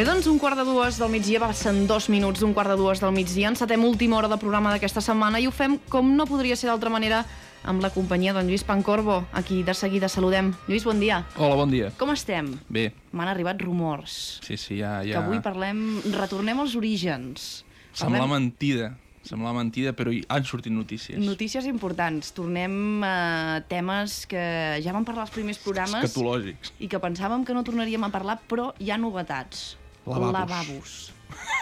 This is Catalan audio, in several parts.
Bé, doncs un quart de dues del migdia, passen dos minuts d'un quart de dues del migdia, encetem última hora de programa d'aquesta setmana i ho fem com no podria ser d'altra manera amb la companyia d'en Lluís Pancorbo, aquí de seguida saludem. Lluís, bon dia. Hola, bon dia. Com estem? Bé, M'han arribat rumors sí, sí, ja... que ja... avui parlem, retornem als orígens. Sembla mentida, sembla mentida, però hi han sortit notícies. Notícies importants. Tornem a temes que ja vam parlar als primers programes Escatològics. i que pensàvem que no tornaríem a parlar, però hi ha novetats. Lavabos. Lavabos.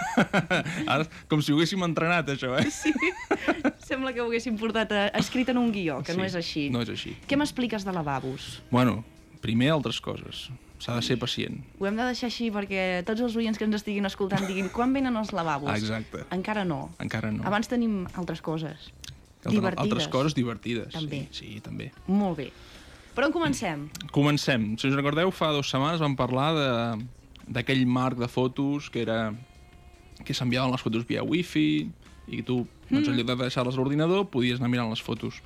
Ara, com si ho haguéssim entrenat, això, eh? Sí, sembla que ho haguéssim portat a, escrit en un guió, que no Sí, és així. No és així. Què m'expliques de lavabos? Bueno, primer altres coses. S'ha de ser pacient. Ho hem de deixar així perquè tots els oients que ens estiguin escoltant diguin quan venen els lavabos? Ah, exacte. Encara no. Encara no. Abans tenim altres coses. Altres- divertides. Altres coses divertides. També. Sí, sí, també. Molt bé. Per on comencem? Comencem. Si us recordeu, fa dues setmanes vam parlar de d'aquell marc de fotos que era que s'enviaven les fotos via wifi i tu, doncs, en lloc de deixar-les a l'ordinador, podies anar mirant les fotos.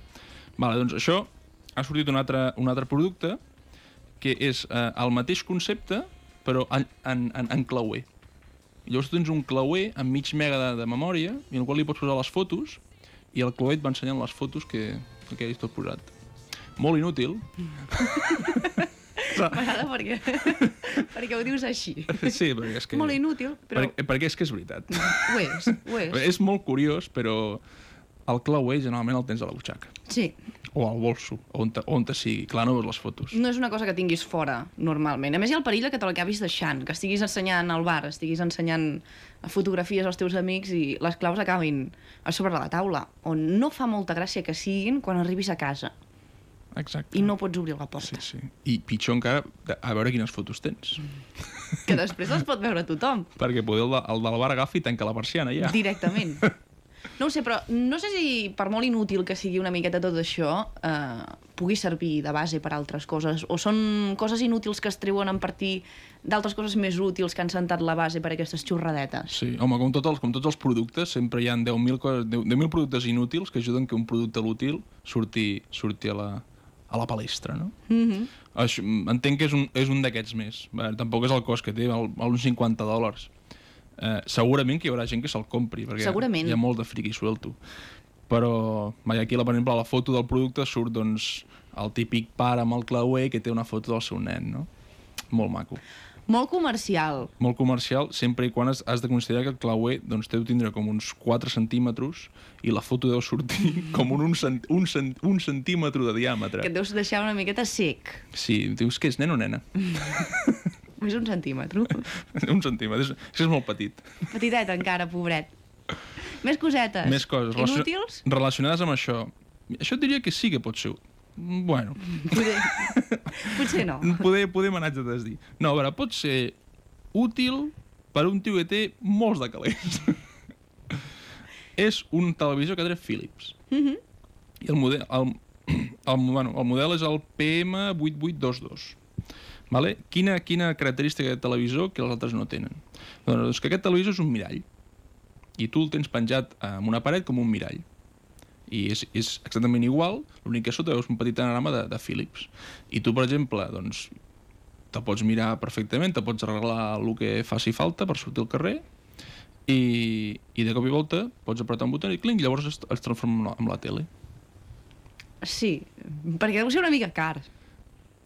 Vale, doncs això ha sortit un altre, un altre producte que és eh, el mateix concepte però en, en, en, en clauer. Llavors tens un clauer amb mig mega de, de memòria i en el qual li pots posar les fotos i el clauer et va ensenyant les fotos que, que hagis tot posat. Molt inútil, M'agrada perquè, perquè ho dius així. Sí, perquè és que... Molt inútil, però Perquè, perquè és que és veritat. ho és, ho és. És molt curiós, però el clauer generalment el tens a la butxaca. Sí, O al bolso, on te, on te sigui. Clar, no veus les fotos. no és una cosa que tinguis fora, normalment. A més, hi ha el perill de que te l'acabis deixant, que estiguis ensenyant al bar, estiguis ensenyant fotografies als teus amics i les claus acabin a sobre la taula, on no fa molta gràcia que siguin quan arribis a casa Exacte. i no pots obrir la Sí, porta, sí. I pitjor encara, a veure quines fotos tens. que després les pot veure tothom, Perquè poder el, de, el del bar agafi i tanca la persiana ja. directament. No ho sé, però no sé si per molt inútil que sigui una miqueta tot això, eh, pugui servir de base per altres coses, o són coses inútils que es treuen en partir d'altres coses més útils que han sentat la base per a aquestes xorradetes. Sí, home, com, tot els, com tots els productes, sempre hi ha 10.000 coses- 10 10.000 productes inútils que ajuden que un producte útil surti, surti a, la, a la palestra, no? Mm -hmm. Això, entenc que és un, és un d'aquests més. Bé, tampoc és el cost que té, val, val uns 50 dòlars. Eh, segurament que hi haurà gent que se'l compri, perquè Segurament. hi ha molt de friqui suelto. Però, vaja, aquí, per exemple, a la foto del producte surt, doncs, el típic pare amb el clauer que té una foto del seu nen, no? Molt maco. Molt comercial. Molt comercial, sempre i quan has, has de considerar que el clauer doncs, deu tindre com uns 4 centímetres i la foto deu sortir com un, un, cent, un, cent, un centímetre de diàmetre. Que et deus deixar una miqueta sec. Sí, dius que és nen o nena? Més un centímetre. un centímetre, és, és és molt petit. Petitet encara, pobret. Més cosetes. Més coses. relaciona- Inútils? Relacionades amb això. Això et diria que sí que pot ser... Bueno, Poder... Potser no. poder, poder m'anats a desdir. No, a veure, pot ser útil per un tio que té molts de calés. és un televisor que té Philips. Mhm. I el model, el, el, bueno, el model és el PM8822. Vale? Quina, quina característica de televisor que els altres no tenen? Doncs que aquest televisor és un mirall. I tu el tens penjat en una paret com un mirall. I és, és exactament igual, l'únic que sota veus un petit anagrama de, de Philips. I tu, per exemple, doncs, te pots mirar perfectament, te pots arreglar el que faci falta per sortir al carrer i, i de cop i volta pots apretar un botó i clinc, llavors es, es transforma en la, en la tele. Sí, perquè deu ser una mica car.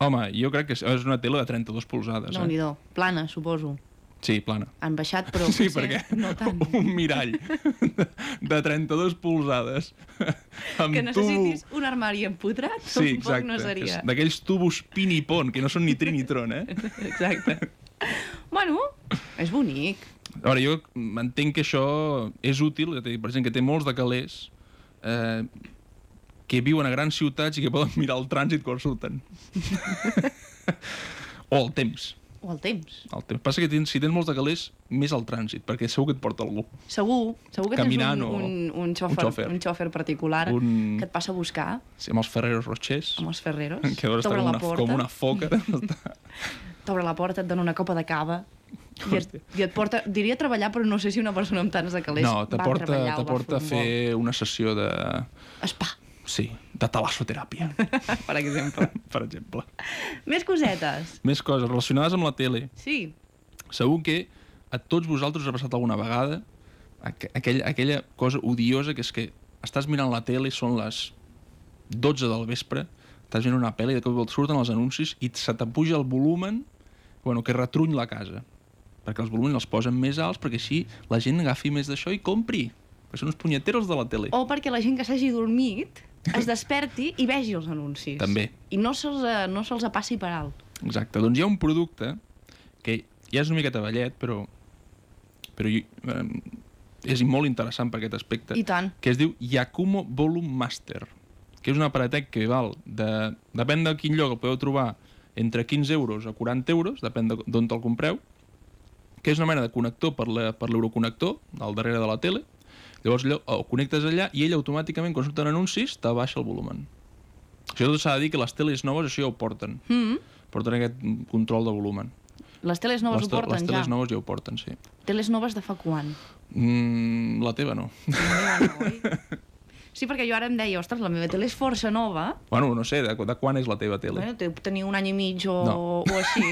Home, jo crec que és una tele de 32 polzades, no nhi eh? do. Plana, suposo. Sí, plana. Han baixat, però sí, potser perquè no tant. un mirall de, de 32 polzades amb Que necessitis un armari empotrat, Sí, tampoc exacte. no seria. D'aquells tubos pin i pon, que no són ni tri ni tron, eh? Exacte. bueno, és bonic. A veure, jo entenc que això és útil, ja dit, per gent que té molts de calés, eh, que viuen a grans ciutats i que poden mirar el trànsit quan surten. o el temps. O el temps. El temps. Passa que tens, si tens molts de calés, més el trànsit, perquè segur que et porta algú. Segur, segur que Caminant tens un, o- un, un, xòfer, un xòfer. un xòfer particular Un- que et passa a buscar Sí, amb els Ferreros Rochers, amb els ferreros, que deuen estar com una, porta, com una foca. t'obre la porta, et dona una copa de cava i et, i et porta, diria treballar, però no sé si una persona amb tants de calés no, te va porta, treballar o te va porta a fer una sessió de... Spa, Sí, de talassoteràpia, per exemple. per exemple. Més cosetes. Més coses relacionades amb la tele. Sí, Segur que a tots vosaltres us ha passat alguna vegada aqu aquell, aquella cosa odiosa que és que estàs mirant la tele, són les 12 del vespre, estàs veient una pel·li i de cop volta surten els anuncis i se t'apuja el volumen bueno, que retruny la casa perquè els volums els posen més alts perquè així la gent agafi més d'això i compri perquè són uns punyeteros de la tele O perquè la gent que s'hagi dormit es desperti i vegi els anuncis. També. I no se'ls eh, no se passi per alt. Exacte, doncs hi ha un producte que ja és una miqueta vellet, però, però eh, és molt interessant per aquest aspecte, I tant. que es diu Yakumo Volume Master, que és un aparatec que val, de, depèn de quin lloc el podeu trobar, entre 15 euros a 40 euros, depèn de- d'on te'l compreu, que és una mena de connector per l'euroconnector, al darrere de la tele, llavors allò, el connectes allà i ell automàticament, quan surten anuncis, te baixa el volumen. Això tot s'ha de dir que les teles noves això ja ho porten Mm. porten aquest control de volumen. Les teles noves les, ho te- porten les teles ja. noves ja ho porten, sí. Teles noves de fa quan? Mm, la teva no. La meva no, oi? Sí, perquè jo ara em deia, ostres, la meva tele és força nova, Bueno, no sé, de, de quan és la teva tele? bueno, tenia un any i mig o, No. o així.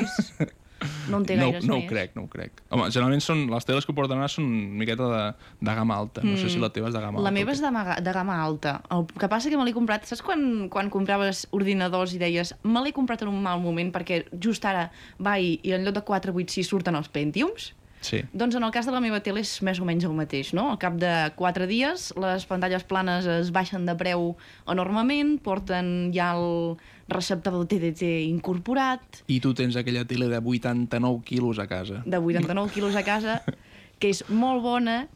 No en té no, gaires no més. ho crec, no ho crec. Home, generalment són, les teles que ho porten ara són una miqueta de, de gamma alta. No sé si la teva és de gamma alta. Mm. La meva és de, de gamma alta. El que passa que me l'he comprat... Saps quan, quan compraves ordinadors i deies me l'he comprat en un mal moment perquè just ara va i, i en lloc de 486 surten els Pentiums? Sí. Doncs en el cas de la meva tele és més o menys el mateix, no? Al cap de 4 dies les pantalles planes es baixen de preu enormement, porten ja el receptador TDT incorporat, I tu tens aquella tele de 89 quilos a casa. de 89 quilos a casa, que és molt bona,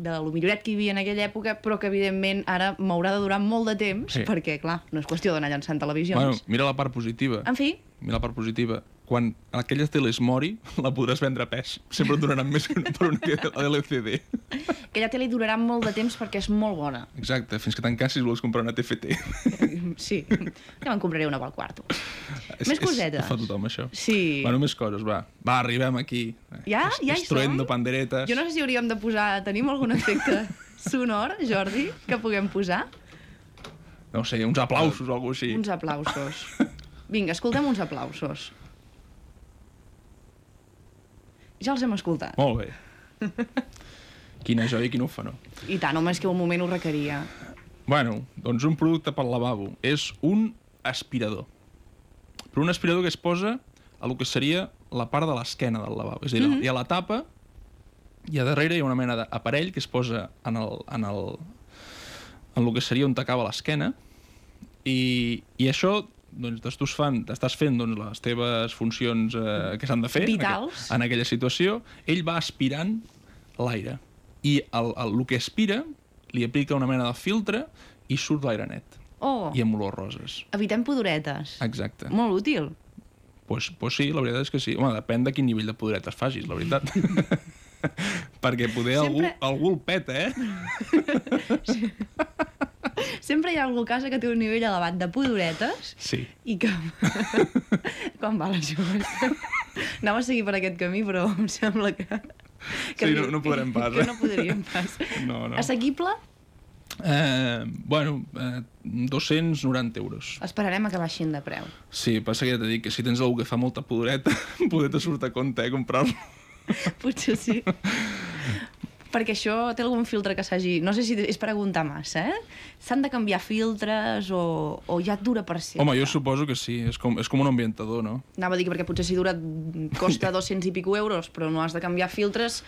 de lo milloret que hi havia en aquella època, però que evidentment ara m'haurà de durar molt de temps, Sí. perquè, clar, no és qüestió d'anar llançant televisions. Bueno, mira la part positiva. En fi, Mira la part positiva. Quan aquella tele es mori, la podràs vendre a pes. Sempre et donaran més que una- per una que la LCD. aquella tele durarà molt de temps perquè és molt bona. Exacte, fins que t'encassis vols comprar una TFT. Sí, ja me'n compraré una pel quarto. És- Més és- cosetes. Ho fa tothom, això. Sí. Bueno, més coses, va. Va, arribem aquí. Ja? Es- Ja hi som? panderetes. Jo no sé si hauríem de posar... Tenim algun efecte sonor, Jordi, que puguem posar? no sé, uns aplausos o alguna així. Uns aplausos. Vinga, escoltem uns aplausos. Ja els hem escoltat. Molt bé. Quina joia i quin ufano. I tant, home, és que un moment ho requeria. Bueno, doncs un producte pel lavabo. És un aspirador. Però un aspirador que es posa a lo que seria la part de l'esquena del lavabo. És a dir, Mhm. hi ha la tapa i a darrere hi ha una mena d'aparell que es posa en el, en el, en el que seria on t'acaba l'esquena i, i això doncs t'estàs fan, t'estàs fent doncs, les teves funcions eh, que s'han de fer en Vitals. aqu- en aquella situació, ell va aspirant l'aire i el, el, el que aspira li aplica una mena de filtre i surt l'aire net Oh, i amb olor roses. evitem poduretes. Exacte. Molt útil. Pues, pues sí, la veritat és que sí. Home, depèn de quin nivell de poderetes facis, la veritat. Perquè poder Sempre- algú, algú el peta, eh? Sempre hi ha algú a casa que té un nivell elevat de poduretes Sí. i que... Quan va la jove? Anava a seguir per aquest camí, però em sembla que... que Sí, no- no podrem pas, Que eh? no podríem pas. No, no. Assequible? Eh, bueno, eh, 290 euros. Esperarem a que baixin de preu. Sí, passa que ja t'he dit que si tens algú que fa molta podereta, poder te surt a compte, eh, comprar-lo. Potser sí. Perquè això té algun filtre que s'hagi... No sé si és preguntar massa, eh? S'han de canviar filtres o, o ja et dura per sempre? Home, jo suposo que sí, és com, és com un ambientador, no? Anava a dir que perquè potser si dura costa 200 i pico euros, però no has de canviar filtres,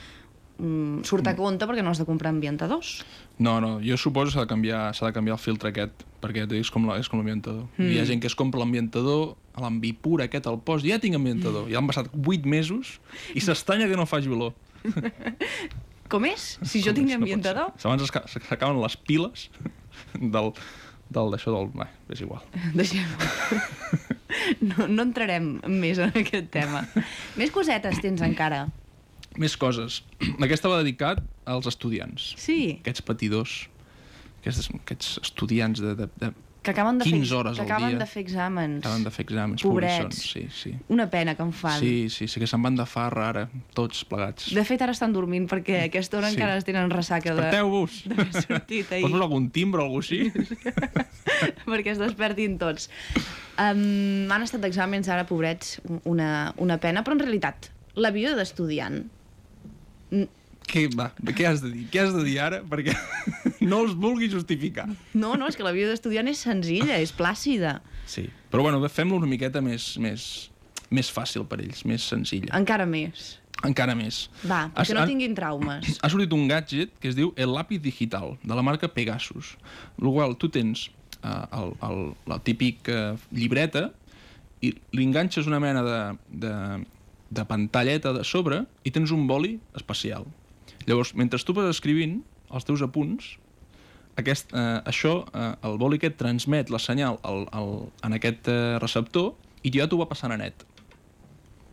mm, surt a compte perquè no has de comprar ambientadors. No, no, jo suposo que s'ha de, canviar, de canviar el filtre aquest, perquè és com la- l'ambientador. Mm. Hi ha gent que es compra l'ambientador, l'ambipur aquest al post, ja tinc ambientador, ja han passat 8 mesos i s'estanya que no faci olor. Com és? Si jo tinc? No ambientador? ser. Abans es ca- s'acaben les piles del, del d'això del... Bé, és igual. Deixem. No, no entrarem més en aquest tema. Més cosetes tens encara. Més coses. Aquesta va dedicat als estudiants. Sí, Aquests patidors, aquests, aquests estudiants de, de, de, que acaben de 15 fer, hores que acaben dia. de fer exàmens. acaben de fer exàmens, Pobrets. Sí, sí. Una pena que em fan. Sí, sí, sí, que se'n van de farra ara, tots plegats. De fet, ara estan dormint perquè a aquesta hora Sí. encara es tenen ressaca de... Desperteu-vos! d'haver sortit ahir. Pots algun timbre o alguna així? perquè es despertin tots. Um, han estat d'exàmens ara, pobrets, una, una pena, però en realitat, la vida d'estudiant Què, va, què has de dir? Què has de dir ara? Perquè no els vulgui justificar. No, no, és que la vida d'estudiant és senzilla, és plàcida. Sí. Però bueno, fem-lo una miqueta més, més, més fàcil per ells, més senzilla. Encara més. Encara més. Va, Has- no tinguin traumes. ha sortit un gadget que es diu el lápiz digital, de la marca Pegasus. El qual tu tens uh, el, el, la típica llibreta i li enganxes una mena de, de, de pantalleta de sobre i tens un boli especial. Llavors, mentre tu vas escrivint els teus apunts, aquest, eh, això, eh, el boli aquest transmet la senyal al, al, en aquest eh, receptor i ja t'ho va passant a net.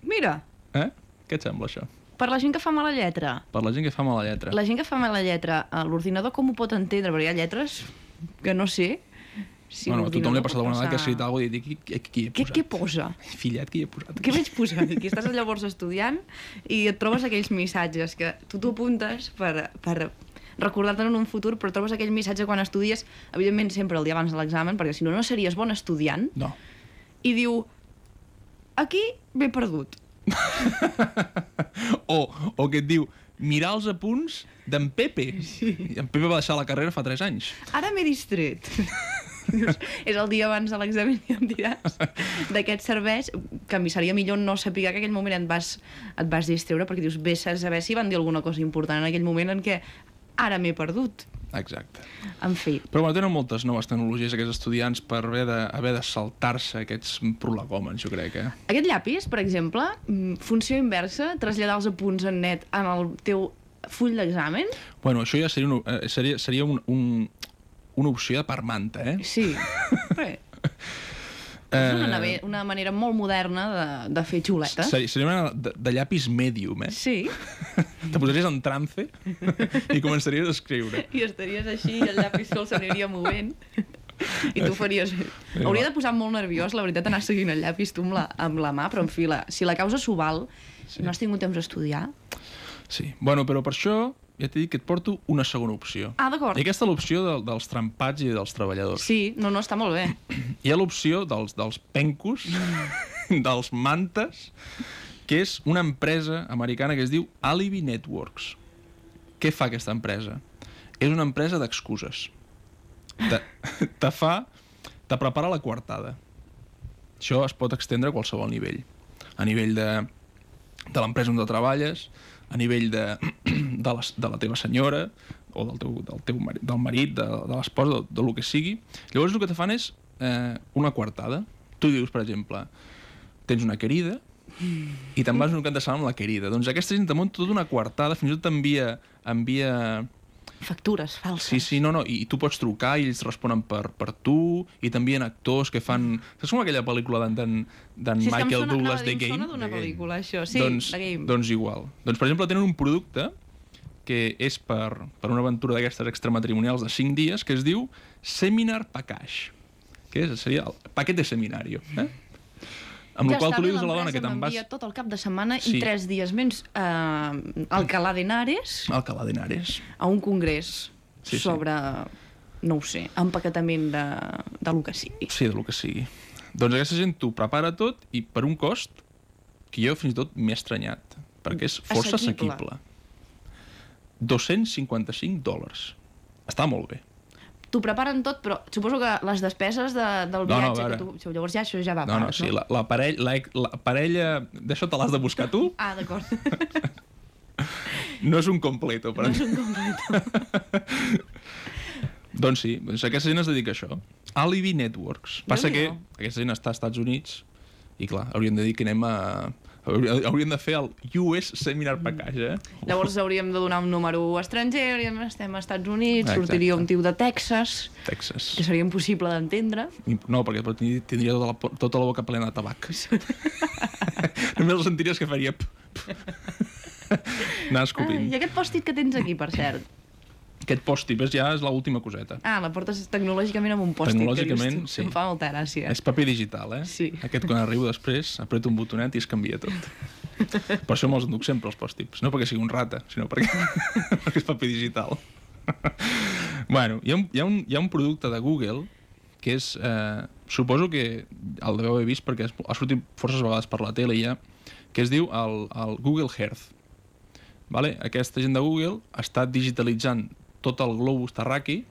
Mira, Eh? Què et sembla, això? per la gent que fa mala lletra, Per la gent que fa mala lletra. la gent que fa mala lletra, a l'ordinador com ho pot entendre? Perquè hi ha lletres que no sé si bueno, a tothom li ha passat alguna vegada que ha escrit alguna cosa i dic, qui, qui, qui he Què, posat? què posa? Fillet, qui he posat? Què vaig posar aquí? Estàs llavors estudiant i et trobes aquells missatges que tu t'ho apuntes per, per recordar-te'n en un futur, però trobes aquell missatge quan estudies, evidentment sempre el dia abans de l'examen, perquè si no, no series bon estudiant, No. i diu, aquí m'he perdut. O, o que et diu, mirar els apunts d'en Pepe. Sí. En Pepe va deixar la carrera fa 3 anys. Ara m'he distret. Dius, és el dia abans de l'examen i em diràs d'aquest serveix que a mi seria millor no saber que en aquell moment et vas, et vas distreure perquè dius, vés a saber si van dir alguna cosa important en aquell moment en què ara m'he perdut. Exacte. En fi, Però bueno, tenen moltes noves tecnologies aquests estudiants per haver de, haver de saltar-se aquests prolegòmens, jo crec, eh? aquest llapis, per exemple, mm, funció inversa, traslladar els apunts en net en el teu full d'examen, Bueno, això ja seria, un, eh, seria, seria un, un, una opció de per manta, eh? sí. Bé, és una, nave- una manera molt moderna de, de fer xuletes. Seria, seria una de, de llapis medium, eh? Sí, Te posaries en trance i començaries a escriure. i estaries així i el llapis sol s'aniria movent. I tu faries... Hauria de posar molt nerviós, la veritat, anar seguint el llapis tu amb la, amb la mà, però en fi, la, si la causa s'ho val, si no has tingut temps d'estudiar... Sí. Bueno, però per això ja t'he dit que et porto una segona opció. Ah, d'acord. I aquesta és l'opció de, dels trempats i dels treballadors. Sí, no, no, està molt bé. Hi ha l'opció dels, dels pencos, dels mantes, que és una empresa americana que es diu Alibi Networks. Què fa aquesta empresa? És una empresa d'excuses. Te, te fa... Te prepara la coartada. Això es pot extendre a qualsevol nivell. A nivell de, de l'empresa on treballes, a nivell de, de, la, de la teva senyora, o del teu, del teu marit, del marit, de, de l'esposa, de, de lo que sigui. Llavors el que te fan és eh, una coartada. Tu dius, per exemple, tens una querida i te'n vas un cap de setmana amb la querida. Doncs aquesta gent te munta tota una coartada, fins i tot t'envia envia Factures falses. Sí, sí, no, no, i, i tu pots trucar i ells responen per, per tu, i t'envien actors que fan... Saps com aquella pel·lícula d'en Sí, em Michael sona, Douglas, anava a The dir, em Game? sona d'una Game. pel·lícula, això. Sí, doncs, The Game. doncs igual. Doncs, per exemple, tenen un producte que és per, per una aventura d'aquestes extramatrimonials de 5 dies que es diu Seminar Package, que és, seria el paquet de seminario. Eh? Amb ja la qual tu li dius a la dona que te'n vas tot el cap de setmana Sí. i tres dies menys eh, a Alcalá de Henares al Calà d'Henares. a un congrés Sí, sí. sobre, no ho sé, empaquetament de, de lo que sigui. Sí, del que sigui. Doncs aquesta gent t'ho prepara tot i per un cost que jo fins i tot m'he estranyat, perquè és força Assequible. assequible. 255 dòlars. Està molt bé. T'ho preparen tot, però suposo que les despeses de, del No, no, viatge... a que tu, llavors ja això ja va a No, no, part, sí, la, la, parella, la, la parella... D'això te l'has de buscar tu? Ah, d'acord. No és un completo, per no és un complet. Doncs sí, doncs aquesta gent es dedica a això. Alibi Networks. Passa que Déu-n'hi-do. aquesta gent està als Estats Units i, clar, haurien de dir que anem a... Haurien de fer el US Seminar Package, eh? Llavors hauríem de donar un número estranger, hauríem estem als Estats Units, Exacte. sortiria un tio de Texas, Texas. que seria impossible d'entendre. No, perquè tindria- tota la, tota la boca plena de tabac. Només el sentiries que faria... Anar Ah, escopint. I aquest pòstit que tens aquí, per cert? Aquest post-it és ja és l'última coseta. Ah, la portes tecnològicament amb un pòstit. Tecnològicament, que dius sí. Em fa molta gràcia. És paper digital, eh? Sí. Aquest quan arribo després, apreto un botonet i es canvia tot. per això me'ls enduc sempre, els post-its. No perquè sigui un rata, sinó perquè, perquè és paper digital. bueno, hi ha, un, hi, ha un, hi ha un producte de Google que és... Eh, suposo que el deveu haver vist perquè ha sortit forces vegades per la tele ja, que es diu el, el Google Earth. vale? aquesta gent de Google està digitalitzant tot el globus terraqui,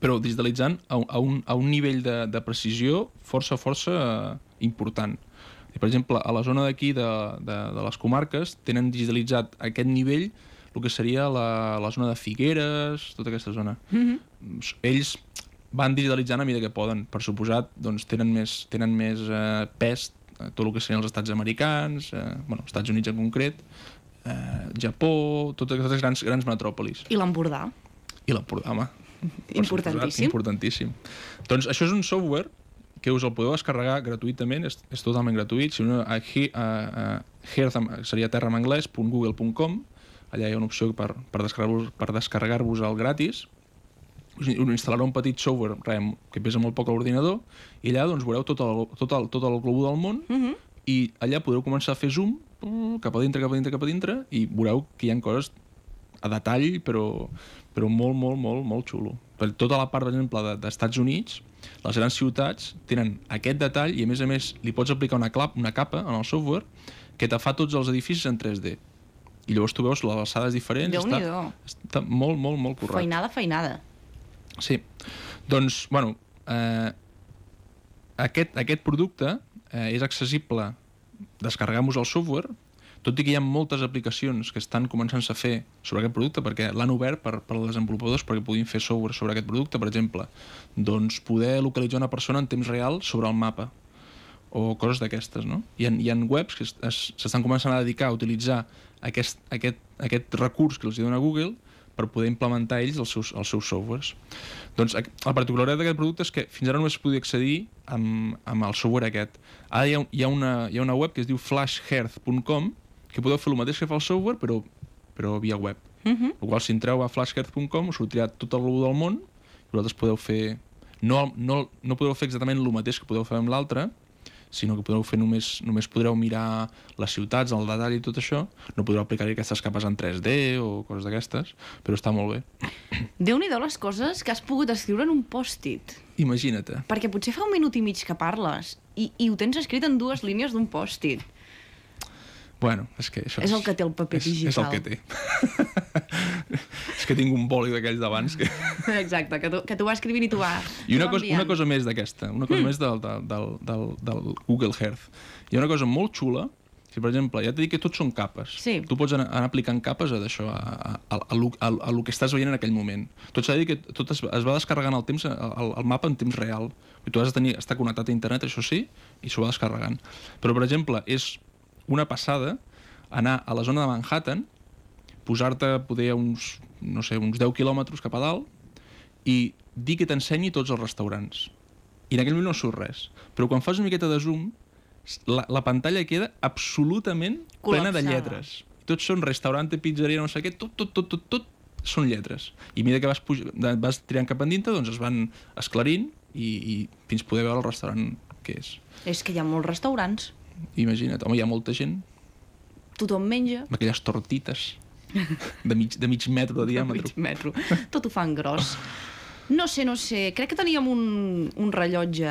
però digitalitzant a, un- a, un, a un nivell de, de precisió força, força eh, important. I, per exemple, a la zona d'aquí de, de, de les comarques tenen digitalitzat aquest nivell el que seria la, la zona de Figueres, tota aquesta zona. Mhm. Ells van digitalitzant a mesura que poden. Per suposat, doncs, tenen més, tenen més eh, pes tot el que serien els estats americans, eh, bueno, Estats Units en concret, eh, Japó, totes aquestes grans, grans metròpolis. I l'Empordà. I l'Empordà, home. Importantíssim. importantíssim. Doncs això és un software que us el podeu descarregar gratuïtament, és, és totalment gratuït. Si no, a, a, a Hearth, en- seria terra en anglès, .google.com, allà hi ha una opció per, per descarregar-vos per descarregar el gratis, us us instal·larà un petit software re, que pesa molt poc a l'ordinador i allà doncs, veureu tot el, tot, el, tot el globo del món Mhm. i allà podreu començar a fer zoom mm, cap a dintre, cap a dintre, cap a dintre i veureu que hi ha coses a detall però, però molt, molt, molt, molt xulo. Per tota la part, per exemple, de- d'Estats Units, les grans ciutats tenen aquest detall i a més a més li pots aplicar una, clap, una capa en el software que te fa tots els edificis en 3D. I llavors tu veus les alçades diferents. està, està molt, molt, molt correcte. Feinada, feinada. Sí. Doncs, bueno, eh, aquest, aquest producte eh, és accessible descarregar-vos el software, tot i que hi ha moltes aplicacions que estan començant a fer sobre aquest producte perquè l'han obert per, per als desenvolupadors perquè puguin fer software sobre aquest producte, per exemple, doncs poder localitzar una persona en temps real sobre el mapa o coses d'aquestes, no? Hi ha, hi ha webs que es- es- s'estan començant a dedicar a utilitzar aquest, aquest, aquest recurs que els dona Google per poder implementar ells els seus, els seus softwares. Doncs la particularitat d'aquest producte és que fins ara només es podia accedir amb, amb el software aquest. Ara hi ha, hi ha, una, hi ha una web que es diu flashhearth.com que podeu fer el mateix que fa el software però, però via web. Mhm. El qual si entreu a flashhearth.com us sortirà tot el globo del món i vosaltres podeu fer... No, no, no podeu fer exactament el mateix que podeu fer amb l'altre, sinó que podeu fer només, només podreu mirar les ciutats, el detall i tot això, no podreu aplicar-hi aquestes capes en 3D o coses d'aquestes, però està molt bé. Déu-n'hi-do les coses que has pogut escriure en un pòstit. Imagina't. Perquè potser fa un minut i mig que parles i, i ho tens escrit en dues línies d'un pòstit. Bueno, és que això És el que té el paper és, És el digital. que té. és que tinc un boli d'aquells d'abans que... Exacte, que tu, que tu vas escrivint i tu vas... I una cosa, una cosa més d'aquesta, una cosa mm. més del, del, del, del, Google Earth. Hi ha una cosa molt xula, si per exemple, ja t'he dit que tots són capes. Sí. Tu pots anar, anar aplicant capes a d'això, a, a, a, a, a, lo que estàs veient en aquell moment. Tot s'ha de dir que tot es, es va descarregant el temps, el, el mapa en temps real. I tu has de tenir, estar connectat a internet, això sí, i s'ho va descarregant. Però, per exemple, és una passada anar a la zona de Manhattan, posar-te poder a uns, no sé, uns 10 quilòmetres cap a dalt i dir que t'ensenyi tots els restaurants. I en aquell moment no surt res. Però quan fas una miqueta de zoom, la, la pantalla queda absolutament plena de Col·lapsada. lletres. Tots són restaurante, pizzeria, no sé què, tot, tot, tot, tot, tot són lletres. I a mesura que vas, vas tirant cap endintre, doncs es van esclarint i, i fins poder veure el restaurant que és. És que hi ha molts restaurants. Imagina't, home, hi ha molta gent Tothom menja. amb aquelles tortites de mig, de mig metro de diàmetre. Mig metro. Tot ho fan gros. No sé, no sé. Crec que teníem un, un rellotge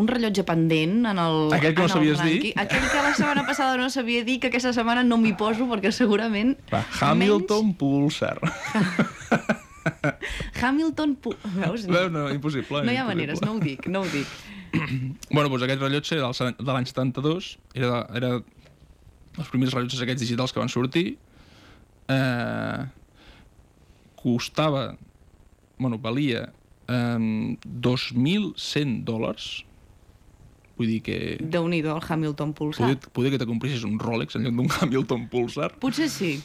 un rellotge pendent en el Aquell que no sabies dir? Aquell que la setmana passada no sabia dir, que aquesta setmana no m'hi poso perquè segurament... Va, Hamilton Pulsar. Menys... Hamilton... Pu... Veus? No, no, impossible. no hi ha impossible. maneres, no ho dic, no ho dic. Bueno, doncs aquest rellotge era de l'any 72, era, de- era els primers rellotges aquests digitals que van sortir. Eh, costava, bueno, valia eh, 2.100 dòlars. Vull dir que... Déu-n'hi-do, el Hamilton Pulsar. Poder, poder que te compressis un Rolex en lloc d'un Hamilton Pulsar. Potser sí.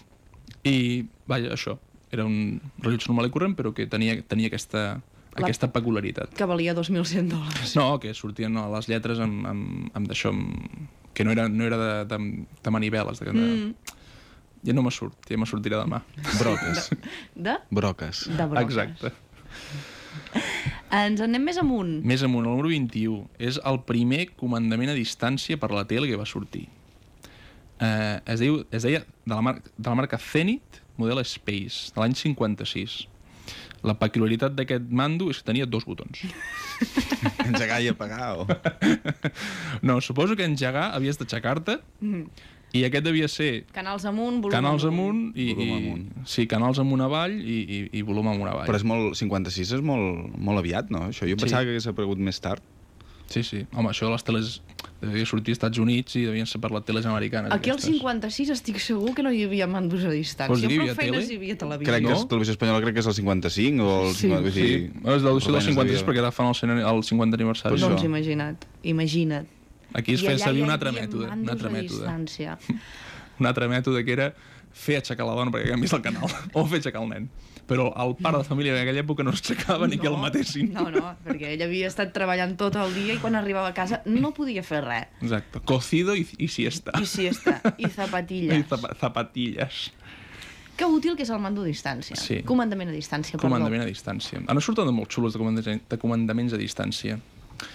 I, vaja, això. Era un rellotge normal i corrent, però que tenia, tenia aquesta, La- aquesta peculiaritat. Que valia 2.100 dòlars. No, que sortien a les lletres amb, amb, amb d'això, amb... que no era, no era de, de, de maniveles. De... Mm, Ja no me surt, ja me sortirà demà. Broques. de? Broques. De broques. Exacte. Ens en anem més amunt. Més amunt, el número 21. És el primer comandament a distància per la tele que va sortir. Eh, es, diu, es deia de la, mar de la marca Zenith Model Space, de l'any 56. La peculiaritat d'aquest mando és que tenia dos botons. Engegar i apagar, o... No, suposo que engegar havies d'aixecar-te Mm. I aquest devia ser Canals amunt, volum canals amunt i, Volum i amunt. sí, canals amunt avall i, i, i volum amunt avall. Però és molt, 56 és molt, molt aviat, no? Això jo Sí. pensava que hagués aparegut més tard. Sí, sí. Home, això de les teles devia sortir als Estats Units i devien ser per les teles americanes. Aquí al aquestes. 56 estic segur que no hi havia mandos a distància. Que hi havia feines tele? hi havia televisió. Crec que No? és televisió espanyola crec que és el 55 o el Sí. 50, vull Sí, dir, és del, del almenys 56 devia- perquè ara fan el, cent- el 50 aniversari. Per Doncs això. imagina't, imagina't. Aquí es I feia servir un altre mètode. Un altre mètode. Un altre mètode que era fer aixecar la dona perquè canviés el canal o fer aixecar el nen. Però el pare de família en aquella època no s'aixecava ni que el matessin. No, no, perquè ell havia estat treballant tot el dia i quan arribava a casa no podia fer res. Exacte. Cocido i, i siesta. I siesta, i zapatilles. I zapa zapatilles. Que útil que és el mando a distància. Sí. Comandament a distància, Comandament a distància. Ara surten de molt xulos de comandaments a distància.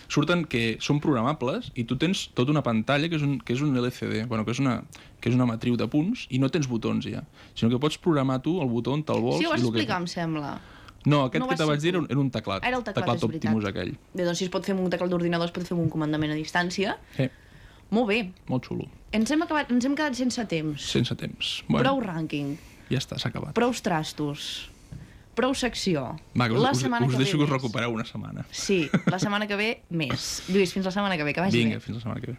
Surten que són programables i tu tens tota una pantalla que és un, que és un LCD, bueno, que, és una, que és una matriu de punts i no tens botons ja, sinó que pots programar tu el botó on te'l vols. Sí, ho vas el que- explicar, em sembla. No, aquest No que te vaig dir era un, era un teclat. Era el teclat, és Optimus aquell. Bé, doncs si es pot fer amb un teclat d'ordinador, es pot fer amb un comandament a distància. Sí, Molt bé. molt xulo. Ens hem, acabat, ens hem quedat sense temps. Sense temps. Prou Bueno, rànquing, ja està, s'ha acabat. prou trastos, prou secció. Va, que us, la us, setmana us que deixo ve que us recupereu una setmana. Sí, la setmana que ve més. Lluís, fins la setmana que ve, que vagi Vinga, bé. fins la setmana que ve.